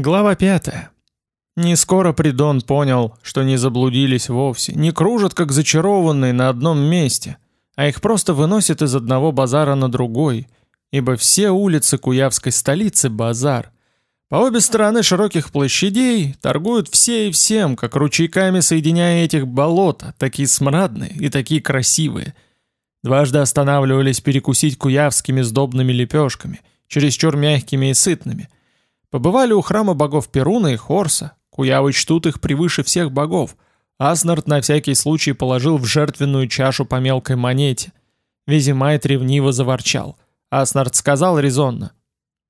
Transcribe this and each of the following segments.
Глава 5. Не скоро Придон понял, что не заблудились вовсе, не кружат как зачарованные на одном месте, а их просто выносят из одного базара на другой, ибо все улицы Куявской столицы – базар. По обе стороны широких площадей торгуют все и всем, как ручейками соединяя этих болот, такие смрадные и такие красивые. Дважды останавливались перекусить куявскими сдобными лепешками, чересчур мягкими и сытными – Побывали у храма богов Перуна и Хорса, куявы чтут их превыше всех богов. Аснард на всякий случай положил в жертвенную чашу по мелкой монете. Визимайт ревниво заворчал. Аснард сказал резонно.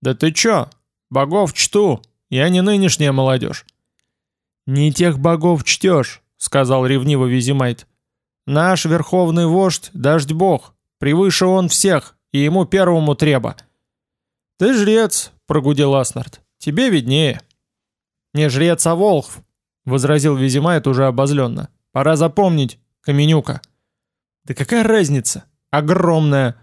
«Да ты чё? Богов чту. Я не нынешняя молодежь». «Не тех богов чтешь», — сказал ревниво Визимайт. «Наш верховный вождь — дождь бог. Превыше он всех, и ему первому треба». «Ты жрец», — прогудел Аснард. Тебе виднее. Не жрец, а волхв, возразил Визимайт уже обозленно. Пора запомнить, Каменюка. Да какая разница? Огромная.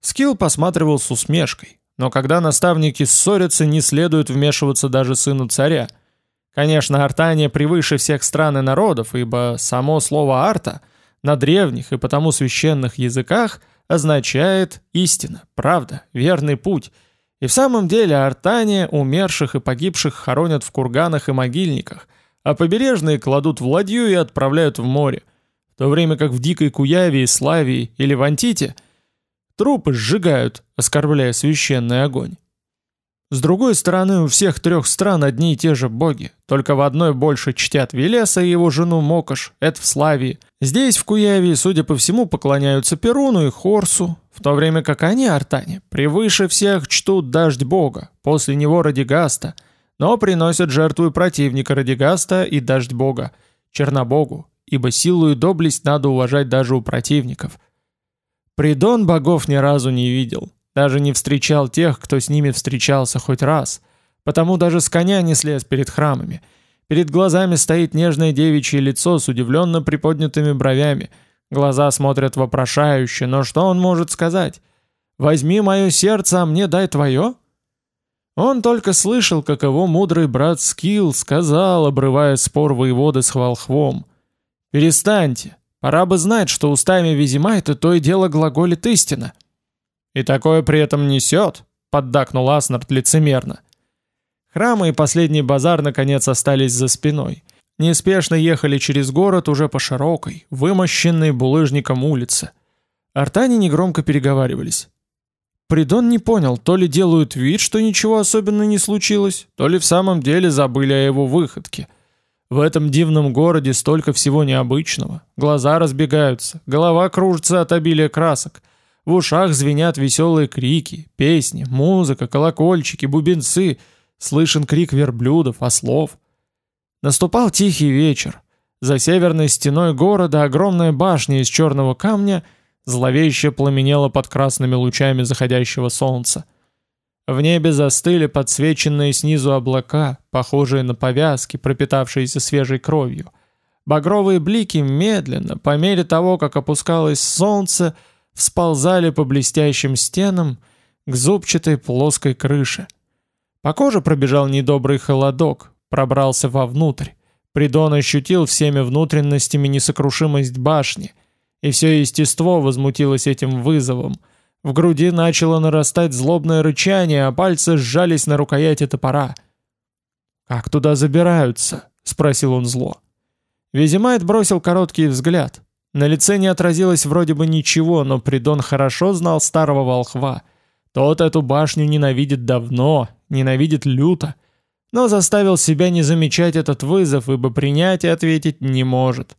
Скилл посматривал с усмешкой, но когда наставники ссорятся, не следует вмешиваться даже сыну царя. Конечно, артания превыше всех стран и народов, ибо само слово «арта» на древних и потому священных языках означает истина, правда, верный путь — и в самом деле Артания умерших и погибших хоронят в курганах и могильниках, а побережные кладут в ладью и отправляют в море, в то время как в Дикой Куяве, Славии или Вантите трупы сжигают, оскорбляя священный огонь. С другой стороны, у всех трех стран одни и те же боги, только в одной больше чтят Велеса и его жену Мокош, это в Славии. Здесь, в Куяве, судя по всему, поклоняются Перуну и Хорсу, в то время как они, артане, превыше всех чтут дождь бога, после него Радигаста, но приносят жертву противника Радигаста и дождь бога, Чернобогу, ибо силу и доблесть надо уважать даже у противников. Придон богов ни разу не видел, даже не встречал тех, кто с ними встречался хоть раз. Потому даже с коня не слез перед храмами. Перед глазами стоит нежное девичье лицо с удивленно приподнятыми бровями. Глаза смотрят вопрошающе, но что он может сказать? «Возьми мое сердце, а мне дай твое?» Он только слышал, как его мудрый брат Скилл сказал, обрывая спор воеводы с Волхвом. «Перестаньте, пора бы знать, что устами Визимайта то и дело глаголит истина». «И такое при этом несет», — поддакнул Аснард лицемерно. Храмы и последний базар наконец остались за спиной. Неспешно ехали через город уже по широкой, вымощенной булыжником улице. Артане негромко переговаривались. Придон не понял, то ли делают вид, что ничего особенно не случилось, то ли в самом деле забыли о его выходке. В этом дивном городе столько всего необычного. Глаза разбегаются, голова кружится от обилия красок — в ушах звенят веселые крики, песни, музыка, колокольчики, бубенцы, слышен крик верблюдов, ослов. Наступал тихий вечер. За северной стеной города огромная башня из черного камня зловеще пламенела под красными лучами заходящего солнца. В небе застыли подсвеченные снизу облака, похожие на повязки, пропитавшиеся свежей кровью. Багровые блики медленно, по мере того, как опускалось солнце, всползали по блестящим стенам к зубчатой плоской крыше. По коже пробежал недобрый холодок, пробрался вовнутрь. Придон ощутил всеми внутренностями несокрушимость башни, и все естество возмутилось этим вызовом. В груди начало нарастать злобное рычание, а пальцы сжались на рукояти топора. «Как туда забираются?» — спросил он зло. Визимайт бросил короткий взгляд. На лице не отразилось вроде бы ничего, но Придон хорошо знал старого волхва. Тот эту башню ненавидит давно, ненавидит люто, но заставил себя не замечать этот вызов, ибо принять и ответить не может.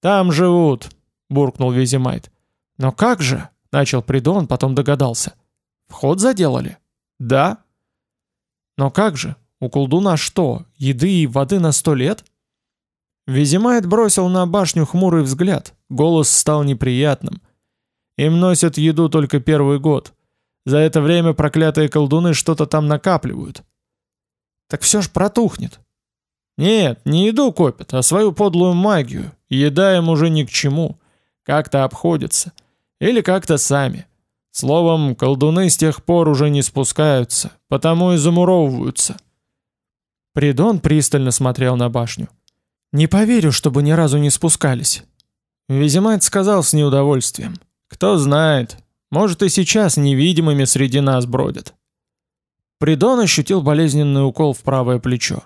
«Там живут», — буркнул Визимайт. «Но как же?» — начал Придон, потом догадался. «Вход заделали?» «Да». «Но как же? У колдуна что, еды и воды на сто лет?» Визимайт бросил на башню хмурый взгляд, голос стал неприятным. Им носят еду только первый год. За это время проклятые колдуны что-то там накапливают. Так все ж протухнет. Нет, не еду копят, а свою подлую магию. Еда им уже ни к чему. Как-то обходятся. Или как-то сами. Словом, колдуны с тех пор уже не спускаются, потому и замуровываются. Придон пристально смотрел на башню. «Не поверю, чтобы ни разу не спускались». Визимайт сказал с неудовольствием. «Кто знает, может и сейчас невидимыми среди нас бродят». Придон ощутил болезненный укол в правое плечо.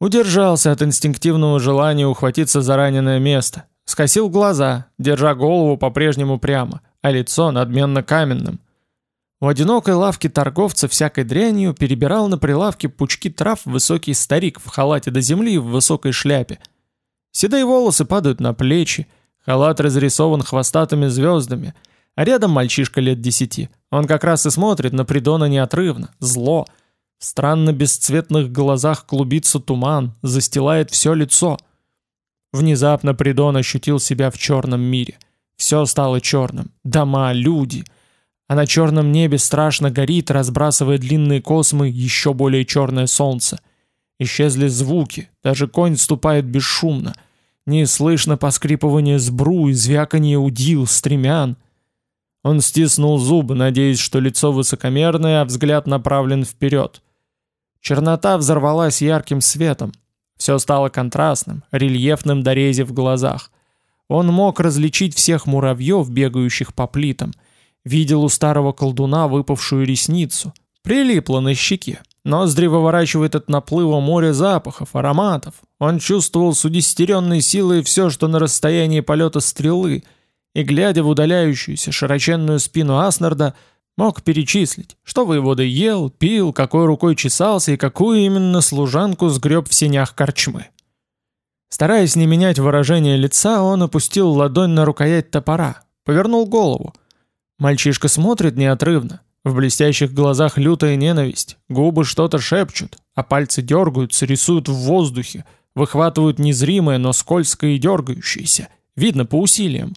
Удержался от инстинктивного желания ухватиться за раненое место. Скосил глаза, держа голову по-прежнему прямо, а лицо надменно каменным. У одинокой лавки торговца всякой дрянью перебирал на прилавке пучки трав высокий старик в халате до земли и в высокой шляпе. Седые волосы падают на плечи, халат разрисован хвостатыми звездами, а рядом мальчишка лет десяти. Он как раз и смотрит на Придона неотрывно, зло — в странно бесцветных глазах клубится туман, застилает все лицо. Внезапно Придон ощутил себя в черном мире. Все стало черным. Дома, люди. А на черном небе страшно горит, разбрасывая длинные космы, еще более черное солнце. Исчезли звуки, даже конь ступает бесшумно. Не слышно поскрипывания сбру и звяканье удил, стремян. Он стиснул зубы, надеясь, что лицо высокомерное, а взгляд направлен вперед. Чернота взорвалась ярким светом. Все стало контрастным, рельефным до в глазах. Он мог различить всех муравьев, бегающих по плитам. Видел у старого колдуна выпавшую ресницу. Прилипла на щеке. Ноздри выворачивает от наплыва море запахов, ароматов. Он чувствовал с удестеренной силой все, что на расстоянии полета стрелы, и, глядя в удаляющуюся широченную спину Аснарда, Мог перечислить, что воевода ел, пил, какой рукой чесался и какую именно служанку сгреб в сенях корчмы. Стараясь не менять выражение лица, он опустил ладонь на рукоять топора, повернул голову. Мальчишка смотрит неотрывно. В блестящих глазах лютая ненависть, губы что-то шепчут, а пальцы дергаются, рисуют в воздухе, выхватывают незримое, но скользкое и дергающееся. Видно по усилиям.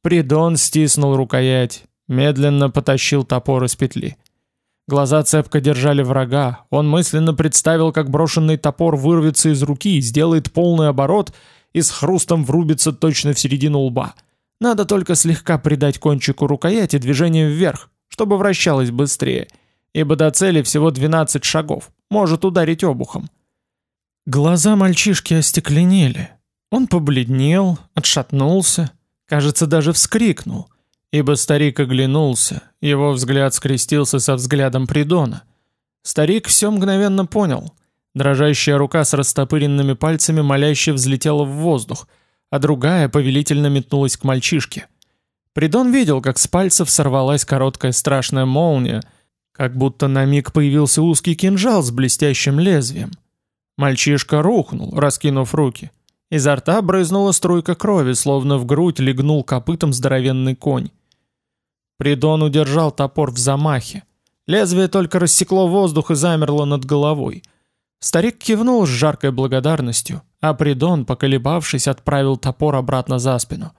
Придон стиснул рукоять, Медленно потащил топор из петли. Глаза цепко держали врага. Он мысленно представил, как брошенный топор вырвется из руки, сделает полный оборот и с хрустом врубится точно в середину лба. Надо только слегка придать кончику рукояти движение вверх, чтобы вращалось быстрее, ибо до цели всего 12 шагов, может ударить обухом. Глаза мальчишки остекленели. Он побледнел, отшатнулся, кажется, даже вскрикнул — Ибо старик оглянулся, его взгляд скрестился со взглядом Придона. Старик все мгновенно понял. Дрожащая рука с растопыренными пальцами моляще взлетела в воздух, а другая повелительно метнулась к мальчишке. Придон видел, как с пальцев сорвалась короткая страшная молния, как будто на миг появился узкий кинжал с блестящим лезвием. Мальчишка рухнул, раскинув руки. Изо рта брызнула струйка крови, словно в грудь легнул копытом здоровенный конь. Придон удержал топор в замахе. Лезвие только рассекло воздух и замерло над головой. Старик кивнул с жаркой благодарностью, а Придон, поколебавшись, отправил топор обратно за спину.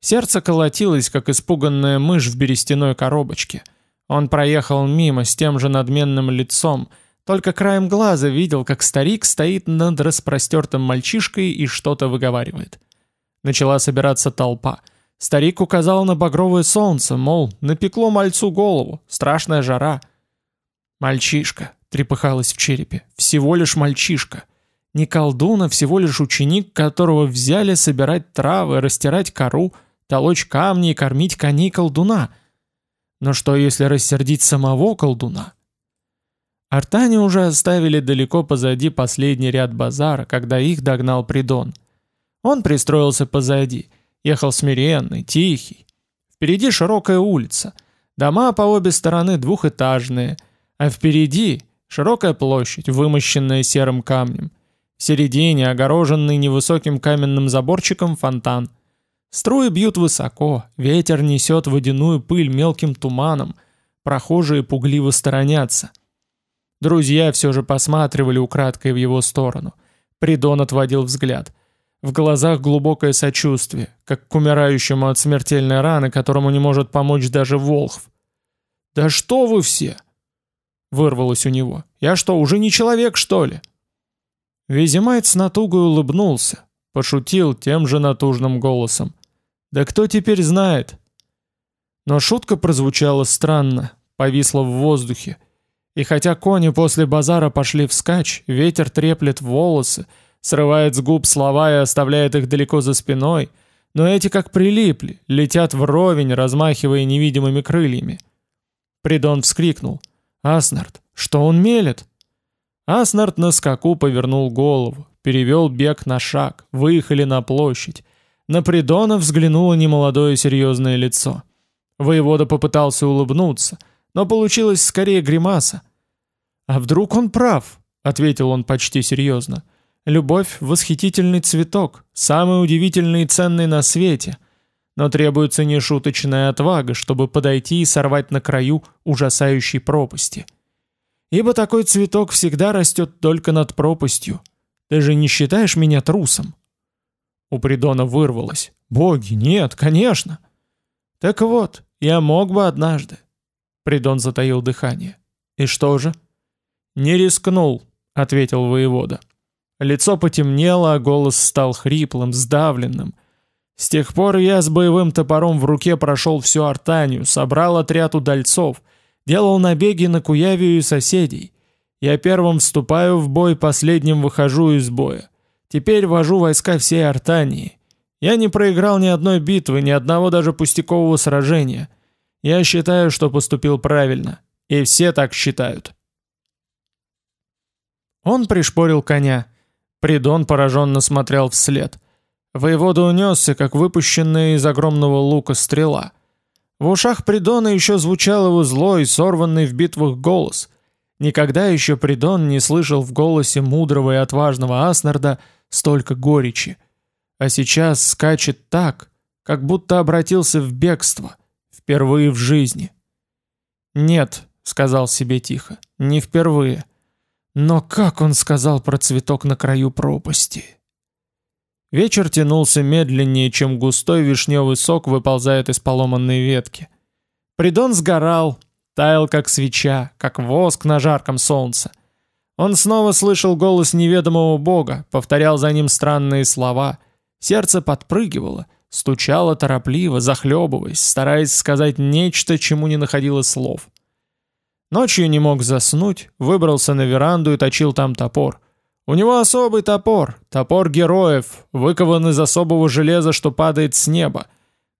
Сердце колотилось, как испуганная мышь в берестяной коробочке. Он проехал мимо с тем же надменным лицом, только краем глаза видел, как старик стоит над распростертым мальчишкой и что-то выговаривает. Начала собираться толпа — Старик указал на багровое солнце, мол, напекло мальцу голову, страшная жара. «Мальчишка», — трепыхалось в черепе, — «всего лишь мальчишка. Не колдун, а всего лишь ученик, которого взяли собирать травы, растирать кору, толочь камни и кормить коней колдуна. Но что, если рассердить самого колдуна?» Артане уже оставили далеко позади последний ряд базара, когда их догнал Придон. Он пристроился позади — Ехал смиренный, тихий. Впереди широкая улица. Дома по обе стороны двухэтажные, а впереди широкая площадь, вымощенная серым камнем. В середине, огороженный невысоким каменным заборчиком, фонтан. Струи бьют высоко, ветер несет водяную пыль мелким туманом, прохожие пугливо сторонятся. Друзья все же посматривали украдкой в его сторону. Придон отводил взгляд. В глазах глубокое сочувствие, как к умирающему от смертельной раны, которому не может помочь даже Волхв. «Да что вы все!» — вырвалось у него. «Я что, уже не человек, что ли?» Визимайт с натугой улыбнулся, пошутил тем же натужным голосом. «Да кто теперь знает?» Но шутка прозвучала странно, повисла в воздухе. И хотя кони после базара пошли вскачь, ветер треплет волосы, срывает с губ слова и оставляет их далеко за спиной, но эти как прилипли, летят вровень, размахивая невидимыми крыльями. Придон вскрикнул. «Аснард, что он мелет?» Аснард на скаку повернул голову, перевел бег на шаг, выехали на площадь. На Придона взглянуло немолодое серьезное лицо. Воевода попытался улыбнуться, но получилось скорее гримаса. «А вдруг он прав?» — ответил он почти серьезно. «Любовь — восхитительный цветок, самый удивительный и ценный на свете. Но требуется нешуточная отвага, чтобы подойти и сорвать на краю ужасающей пропасти. Ибо такой цветок всегда растет только над пропастью. Ты же не считаешь меня трусом?» У Придона вырвалось. «Боги, нет, конечно!» «Так вот, я мог бы однажды». Придон затаил дыхание. «И что же?» «Не рискнул», — ответил воевода. Лицо потемнело, а голос стал хриплым, сдавленным. «С тех пор я с боевым топором в руке прошел всю Артанию, собрал отряд удальцов, делал набеги на Куявию и соседей. Я первым вступаю в бой, последним выхожу из боя. Теперь вожу войска всей Артании. Я не проиграл ни одной битвы, ни одного даже пустякового сражения. Я считаю, что поступил правильно. И все так считают». Он пришпорил коня. Придон пораженно смотрел вслед. Воевода унесся, как выпущенная из огромного лука стрела. В ушах Придона еще звучал его злой, сорванный в битвах голос. Никогда еще Придон не слышал в голосе мудрого и отважного Аснарда столько горечи. А сейчас скачет так, как будто обратился в бегство, впервые в жизни. «Нет», — сказал себе тихо, — «не впервые». Но как он сказал про цветок на краю пропасти? Вечер тянулся медленнее, чем густой вишневый сок выползает из поломанной ветки. Придон сгорал, таял как свеча, как воск на жарком солнце. Он снова слышал голос неведомого бога, повторял за ним странные слова. Сердце подпрыгивало, стучало торопливо, захлебываясь, стараясь сказать нечто, чему не находило слов. Ночью не мог заснуть, выбрался на веранду и точил там топор. У него особый топор, топор героев, выкован из особого железа, что падает с неба.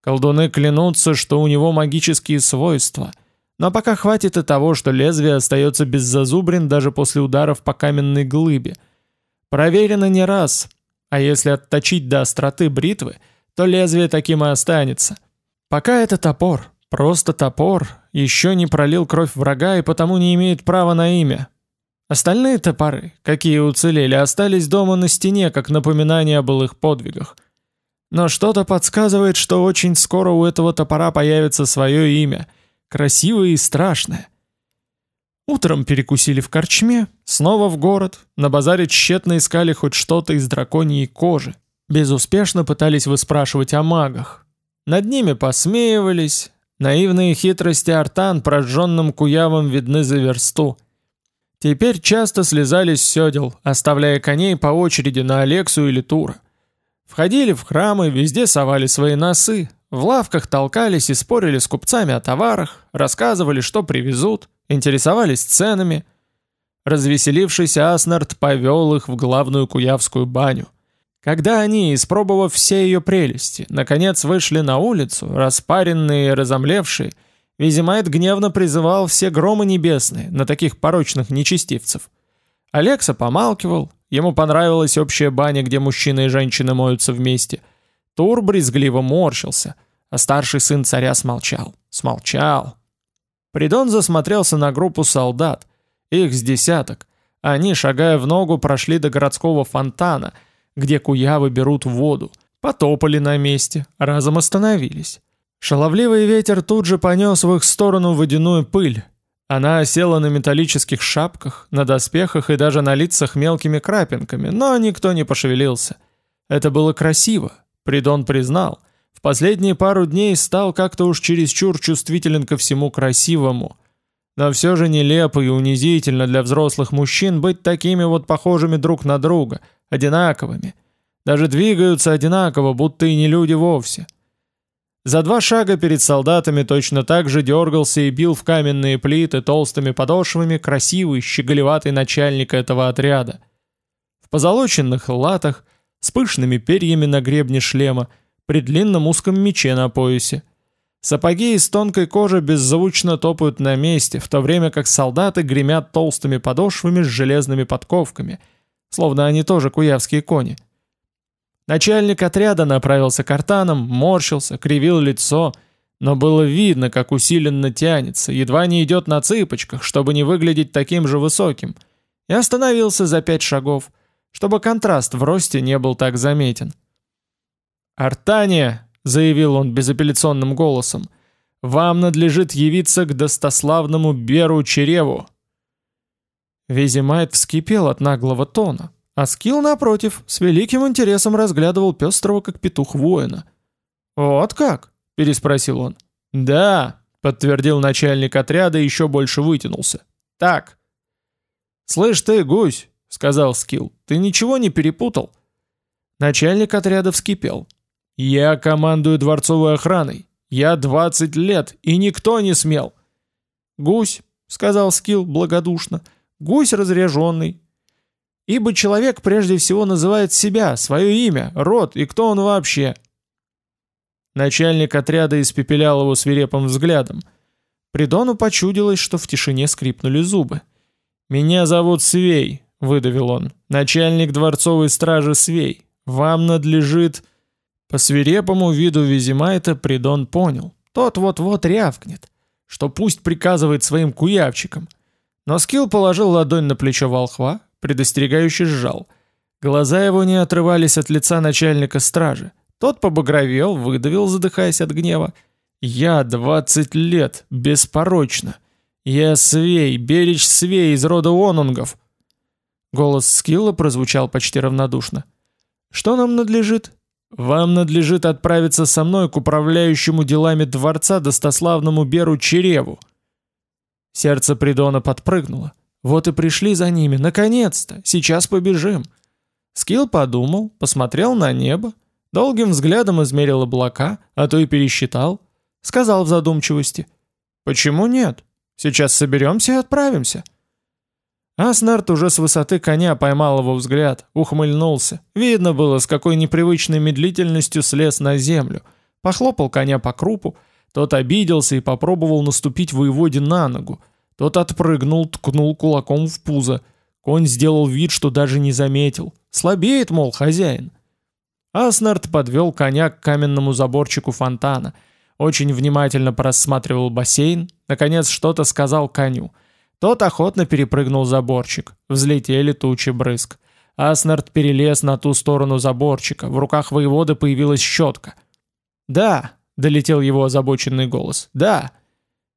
Колдуны клянутся, что у него магические свойства. Но пока хватит и того, что лезвие остается без зазубрин даже после ударов по каменной глыбе. Проверено не раз, а если отточить до остроты бритвы, то лезвие таким и останется. Пока это топор, Просто топор еще не пролил кровь врага и потому не имеет права на имя. Остальные топоры, какие уцелели, остались дома на стене, как напоминание о былых подвигах. Но что-то подсказывает, что очень скоро у этого топора появится свое имя, красивое и страшное. Утром перекусили в корчме, снова в город, на базаре тщетно искали хоть что-то из драконьей кожи. Безуспешно пытались выспрашивать о магах. Над ними посмеивались, Наивные хитрости артан прожженным куявом видны за версту. Теперь часто слезали с седел, оставляя коней по очереди на Алексу или Тура. Входили в храмы, везде совали свои носы, в лавках толкались и спорили с купцами о товарах, рассказывали, что привезут, интересовались ценами. Развеселившийся Аснард повел их в главную куявскую баню. Когда они, испробовав все ее прелести, наконец вышли на улицу, распаренные и разомлевшие, Визимайт гневно призывал все громы небесные на таких порочных нечестивцев. Алекса помалкивал, ему понравилась общая баня, где мужчины и женщины моются вместе. Тур брезгливо морщился, а старший сын царя смолчал. Смолчал. Придон засмотрелся на группу солдат, их с десяток. Они, шагая в ногу, прошли до городского фонтана — где куявы берут воду. Потопали на месте, разом остановились. Шаловливый ветер тут же понес в их сторону водяную пыль. Она осела на металлических шапках, на доспехах и даже на лицах мелкими крапинками, но никто не пошевелился. Это было красиво, Придон признал. В последние пару дней стал как-то уж чересчур чувствителен ко всему красивому. Но все же нелепо и унизительно для взрослых мужчин быть такими вот похожими друг на друга – одинаковыми. Даже двигаются одинаково, будто и не люди вовсе. За два шага перед солдатами точно так же дергался и бил в каменные плиты толстыми подошвами красивый, щеголеватый начальник этого отряда. В позолоченных латах, с пышными перьями на гребне шлема, при длинном узком мече на поясе. Сапоги из тонкой кожи беззвучно топают на месте, в то время как солдаты гремят толстыми подошвами с железными подковками, словно они тоже куявские кони. Начальник отряда направился к артанам, морщился, кривил лицо, но было видно, как усиленно тянется, едва не идет на цыпочках, чтобы не выглядеть таким же высоким, и остановился за пять шагов, чтобы контраст в росте не был так заметен. «Артания!» — заявил он безапелляционным голосом. «Вам надлежит явиться к достославному Беру Череву!» Визимайт вскипел от наглого тона, а Скилл, напротив, с великим интересом разглядывал пестрого, как петух воина. «Вот как?» — переспросил он. «Да», — подтвердил начальник отряда и еще больше вытянулся. «Так». «Слышь ты, гусь», — сказал Скилл, — «ты ничего не перепутал?» Начальник отряда вскипел. «Я командую дворцовой охраной. Я двадцать лет, и никто не смел». «Гусь», — сказал Скилл благодушно, — «гусь разряженный, Ибо человек прежде всего называет себя, свое имя, род и кто он вообще. Начальник отряда испепелял его свирепым взглядом. Придону почудилось, что в тишине скрипнули зубы. «Меня зовут Свей», — выдавил он, — «начальник дворцовой стражи Свей. Вам надлежит...» По свирепому виду Визимайта Придон понял. Тот вот-вот рявкнет, что пусть приказывает своим куявчикам. Но Скилл положил ладонь на плечо волхва, предостерегающе сжал. Глаза его не отрывались от лица начальника стражи. Тот побагровел, выдавил, задыхаясь от гнева. «Я двадцать лет, беспорочно. Я Свей, Беречь Свей из рода Онунгов». Голос Скилла прозвучал почти равнодушно. «Что нам надлежит?» «Вам надлежит отправиться со мной к управляющему делами дворца достославному Беру Череву». Сердце Придона подпрыгнуло. Вот и пришли за ними, наконец-то, сейчас побежим. Скилл подумал, посмотрел на небо, долгим взглядом измерил облака, а то и пересчитал. Сказал в задумчивости. «Почему нет? Сейчас соберемся и отправимся». Аснард уже с высоты коня поймал его взгляд, ухмыльнулся. Видно было, с какой непривычной медлительностью слез на землю. Похлопал коня по крупу, тот обиделся и попробовал наступить воеводе на ногу. Тот отпрыгнул, ткнул кулаком в пузо. Конь сделал вид, что даже не заметил. Слабеет, мол, хозяин. Аснард подвел коня к каменному заборчику фонтана. Очень внимательно просматривал бассейн. Наконец что-то сказал коню. Тот охотно перепрыгнул заборчик. Взлетели тучи брызг. Аснард перелез на ту сторону заборчика. В руках воеводы появилась щетка. «Да», — долетел его озабоченный голос, — «да».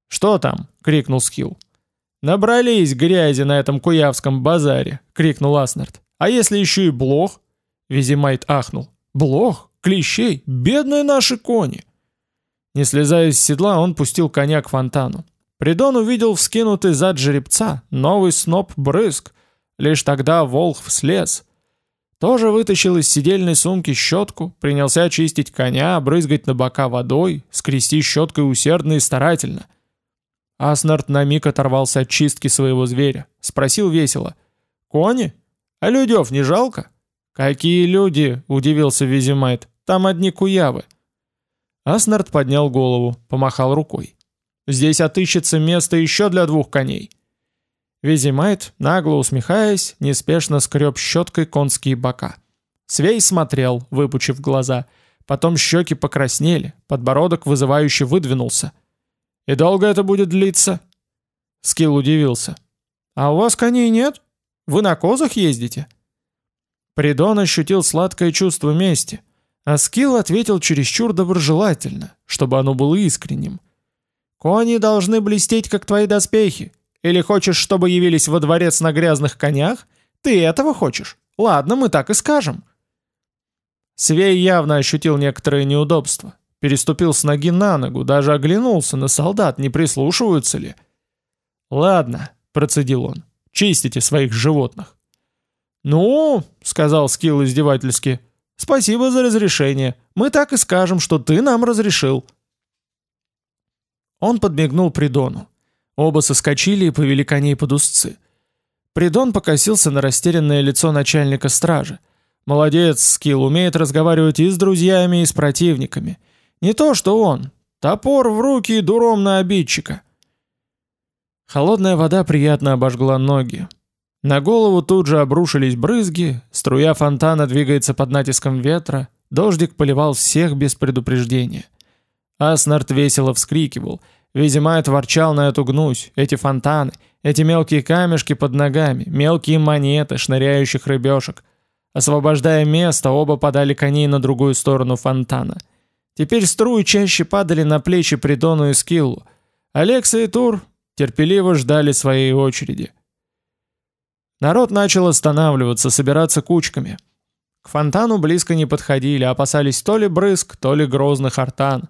«Что там?» — крикнул Скилл. «Набрались грязи на этом куявском базаре!» — крикнул Аснард. «А если еще и блох?» Визимайт ахнул. «Блох? Клещей? Бедные наши кони!» Не слезая с седла, он пустил коня к фонтану. Придон увидел вскинутый зад жеребца, новый сноп брызг. Лишь тогда Волхв слез. Тоже вытащил из сидельной сумки щетку, принялся очистить коня, брызгать на бока водой, скрести щеткой усердно и старательно — Аснард на миг оторвался от чистки своего зверя. Спросил весело. «Кони? А людев не жалко?» «Какие люди?» — удивился Визимайт. «Там одни куявы». Аснард поднял голову, помахал рукой. «Здесь отыщется место еще для двух коней». Визимайт, нагло усмехаясь, неспешно скреб щеткой конские бока. Свей смотрел, выпучив глаза. Потом щеки покраснели, подбородок вызывающе выдвинулся. «И долго это будет длиться?» Скилл удивился. «А у вас коней нет? Вы на козах ездите?» Придон ощутил сладкое чувство мести, а Скилл ответил чересчур доброжелательно, чтобы оно было искренним. «Кони должны блестеть, как твои доспехи. Или хочешь, чтобы явились во дворец на грязных конях? Ты этого хочешь? Ладно, мы так и скажем». Свей явно ощутил некоторое неудобство. Переступил с ноги на ногу, даже оглянулся на солдат, не прислушиваются ли. «Ладно», — процедил он, — «чистите своих животных». «Ну», — сказал Скилл издевательски, — «спасибо за разрешение. Мы так и скажем, что ты нам разрешил». Он подмигнул Придону. Оба соскочили и повели коней под узцы. Придон покосился на растерянное лицо начальника стражи. Молодец, Скилл умеет разговаривать и с друзьями, и с противниками. Не то, что он. Топор в руки и дуром на обидчика. Холодная вода приятно обожгла ноги. На голову тут же обрушились брызги, струя фонтана двигается под натиском ветра, дождик поливал всех без предупреждения. Аснард весело вскрикивал, Визимайт ворчал на эту гнусь, эти фонтаны, эти мелкие камешки под ногами, мелкие монеты, шныряющих рыбешек. Освобождая место, оба подали коней на другую сторону фонтана. Теперь струи чаще падали на плечи Придону и Скиллу. Алекса и Тур терпеливо ждали своей очереди. Народ начал останавливаться, собираться кучками. К фонтану близко не подходили, опасались то ли брызг, то ли грозных артан.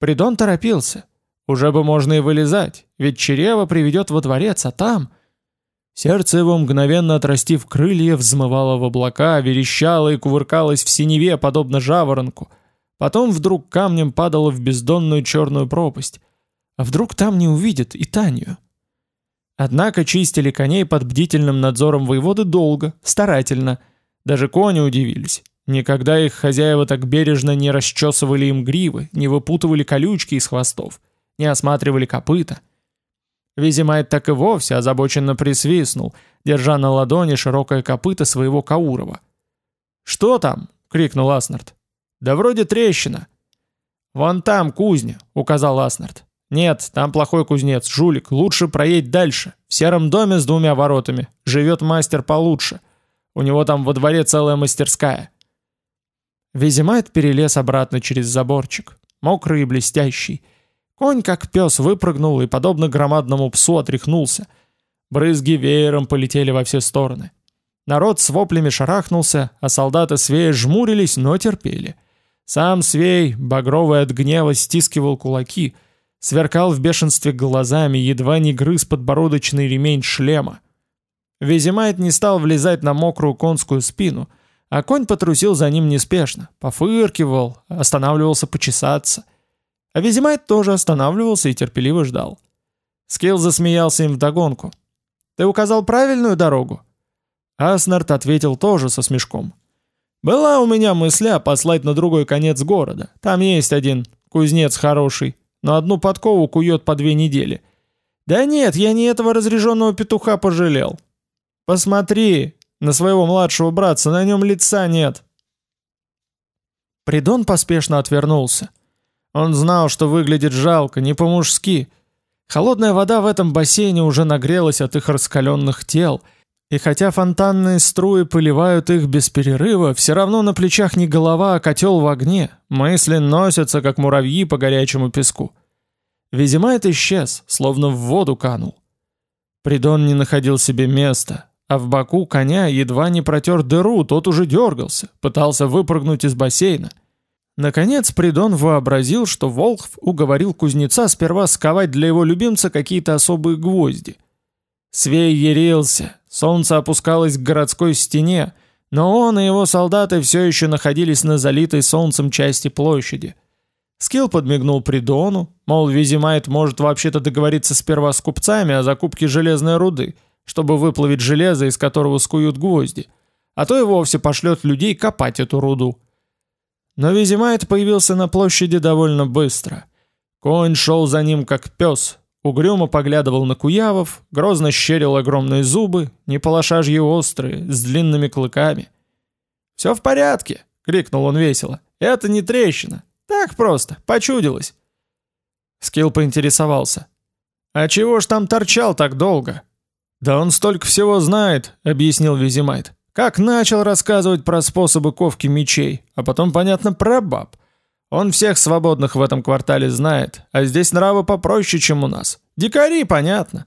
Придон торопился. Уже бы можно и вылезать, ведь Черева приведет во дворец, а там... Сердце его, мгновенно отрастив крылья, взмывало в облака, верещало и кувыркалось в синеве, подобно жаворонку. Потом вдруг камнем падало в бездонную черную пропасть. А вдруг там не увидят и Танию? Однако чистили коней под бдительным надзором воеводы долго, старательно. Даже кони удивились. Никогда их хозяева так бережно не расчесывали им гривы, не выпутывали колючки из хвостов, не осматривали копыта. Визимайт так и вовсе озабоченно присвистнул, держа на ладони широкое копыто своего Каурова. «Что там?» — крикнул Аснард. «Да вроде трещина». «Вон там кузня», — указал Аснард. «Нет, там плохой кузнец, жулик, лучше проедь дальше. В сером доме с двумя воротами. Живет мастер получше. У него там во дворе целая мастерская». Визимайт перелез обратно через заборчик, мокрый и блестящий. Конь, как пес, выпрыгнул и, подобно громадному псу, отряхнулся. Брызги веером полетели во все стороны. Народ с воплями шарахнулся, а солдаты Свея жмурились, но терпели. Сам Свей, багровый от гнева, стискивал кулаки — сверкал в бешенстве глазами, едва не грыз подбородочный ремень шлема. Визимайт не стал влезать на мокрую конскую спину, а конь потрусил за ним неспешно, пофыркивал, останавливался почесаться. А Визимайт тоже останавливался и терпеливо ждал. Скилл засмеялся им вдогонку. «Ты указал правильную дорогу?» Аснард ответил тоже со смешком. «Была у меня мысля послать на другой конец города. Там есть один кузнец хороший но одну подкову кует по две недели. Да нет, я не этого разряженного петуха пожалел. Посмотри на своего младшего братца, на нем лица нет. Придон поспешно отвернулся. Он знал, что выглядит жалко, не по-мужски. Холодная вода в этом бассейне уже нагрелась от их раскаленных тел, и хотя фонтанные струи поливают их без перерыва, все равно на плечах не голова, а котел в огне. Мысли носятся, как муравьи по горячему песку. Визимайт исчез, словно в воду канул. Придон не находил себе места, а в боку коня едва не протер дыру, тот уже дергался, пытался выпрыгнуть из бассейна. Наконец Придон вообразил, что Волхв уговорил кузнеца сперва сковать для его любимца какие-то особые гвозди. Свей ярился, Солнце опускалось к городской стене, но он и его солдаты все еще находились на залитой солнцем части площади. Скилл подмигнул Придону, мол, Визимайт может вообще-то договориться сперва с купцами о закупке железной руды, чтобы выплавить железо, из которого скуют гвозди, а то и вовсе пошлет людей копать эту руду. Но Визимайт появился на площади довольно быстро. Конь шел за ним как пес, Угрюмо поглядывал на Куявов, грозно щерил огромные зубы, не полошажьи острые, с длинными клыками. «Все в порядке!» — крикнул он весело. «Это не трещина. Так просто, почудилось». Скилл поинтересовался. «А чего ж там торчал так долго?» «Да он столько всего знает», — объяснил Визимайт. «Как начал рассказывать про способы ковки мечей, а потом, понятно, про баб. Он всех свободных в этом квартале знает, а здесь нравы попроще, чем у нас. Дикари, понятно.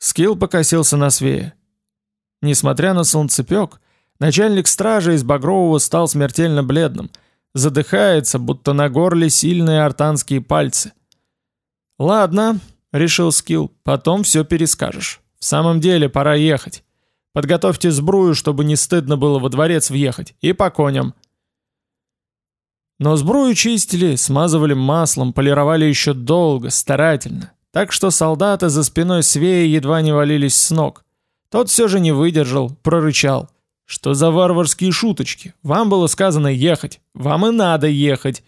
Скилл покосился на Свея. Несмотря на солнцепек, начальник стражи из Багрового стал смертельно бледным, задыхается, будто на горле сильные артанские пальцы. «Ладно», — решил Скилл, — «потом все перескажешь. В самом деле, пора ехать. Подготовьте сбрую, чтобы не стыдно было во дворец въехать, и по коням». Но сбрую чистили, смазывали маслом, полировали еще долго, старательно. Так что солдаты за спиной Свея едва не валились с ног. Тот все же не выдержал, прорычал. «Что за варварские шуточки? Вам было сказано ехать. Вам и надо ехать».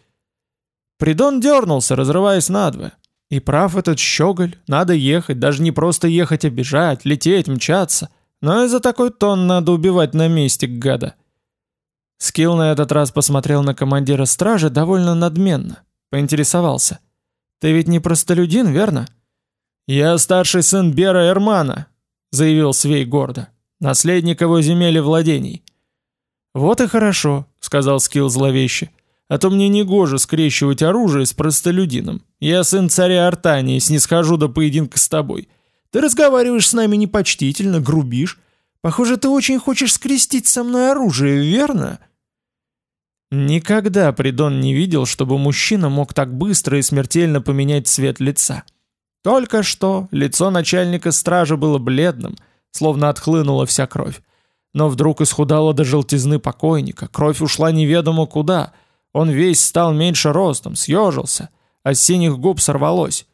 Придон дернулся, разрываясь надвое. И прав этот щеголь, надо ехать, даже не просто ехать, а бежать, лететь, мчаться. Но и за такой тон надо убивать на месте, гада. Скилл на этот раз посмотрел на командира стражи довольно надменно. Поинтересовался. «Ты ведь не простолюдин, верно?» «Я старший сын Бера Эрмана», — заявил Свей гордо. «Наследник его земель и владений». «Вот и хорошо», — сказал Скилл зловеще. «А то мне не гоже скрещивать оружие с простолюдином. Я сын царя Артании, снисхожу до поединка с тобой. Ты разговариваешь с нами непочтительно, грубишь. Похоже, ты очень хочешь скрестить со мной оружие, верно?» Никогда Придон не видел, чтобы мужчина мог так быстро и смертельно поменять цвет лица. Только что лицо начальника стражи было бледным, словно отхлынула вся кровь. Но вдруг исхудало до желтизны покойника, кровь ушла неведомо куда, он весь стал меньше ростом, съежился, а с синих губ сорвалось.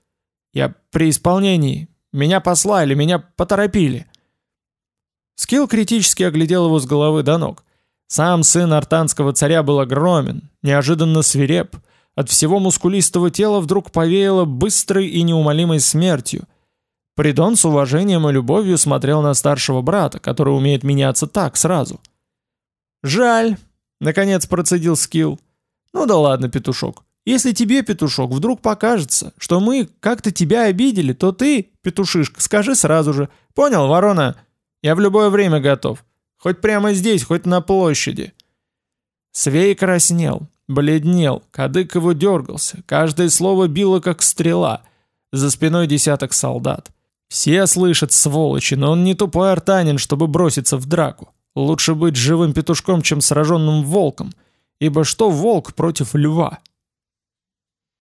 «Я при исполнении. Меня послали, меня поторопили». Скилл критически оглядел его с головы до ног. Сам сын артанского царя был огромен, неожиданно свиреп. От всего мускулистого тела вдруг повеяло быстрой и неумолимой смертью. Придон с уважением и любовью смотрел на старшего брата, который умеет меняться так сразу. «Жаль», — наконец процедил Скилл. «Ну да ладно, петушок. Если тебе, петушок, вдруг покажется, что мы как-то тебя обидели, то ты, петушишка, скажи сразу же. Понял, ворона? Я в любое время готов. Хоть прямо здесь, хоть на площади. Свей краснел, бледнел, кадык его дергался, каждое слово било как стрела. За спиной десяток солдат. Все слышат, сволочи, но он не тупой артанин, чтобы броситься в драку. Лучше быть живым петушком, чем сраженным волком, ибо что волк против льва?